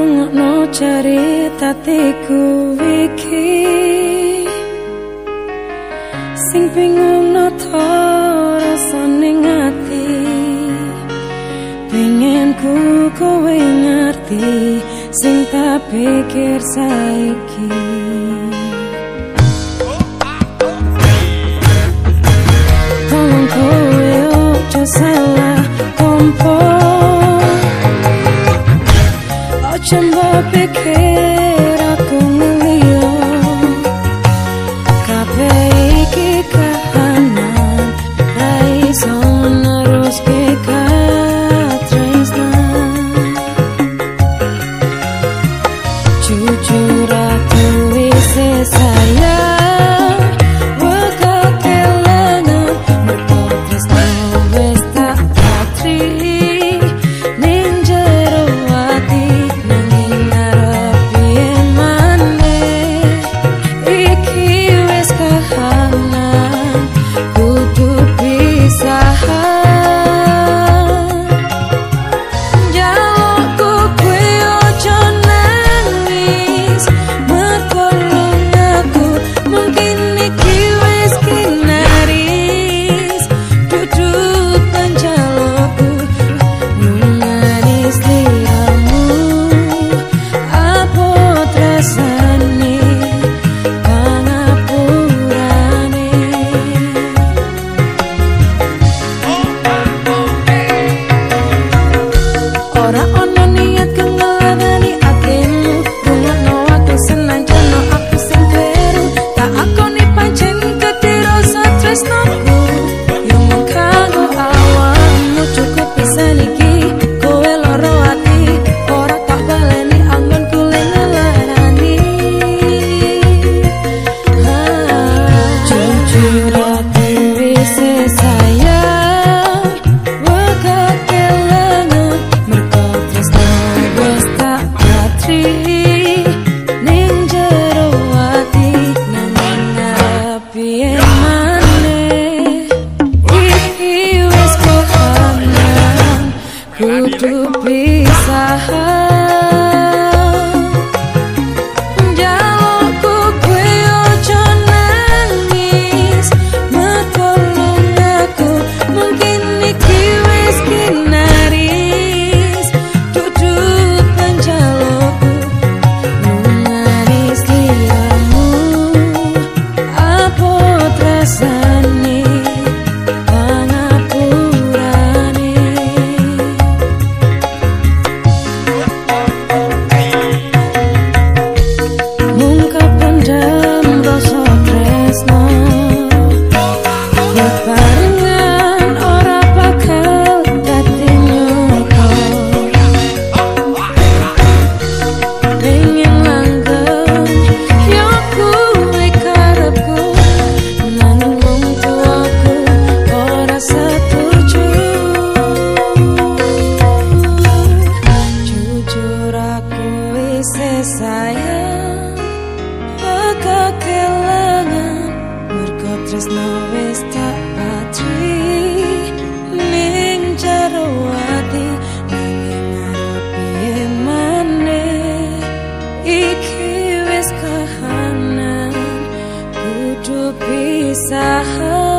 ngrungokno cerita tiku iki. Sing bingung nata rasane ngati. Pengen ku kowe ngerti sing tak pikir saiki. see se saya bakal kelangan mergo tresno wis tak pati. Ning jero ati nanging piye mane iki wis kahanan kudu pisahan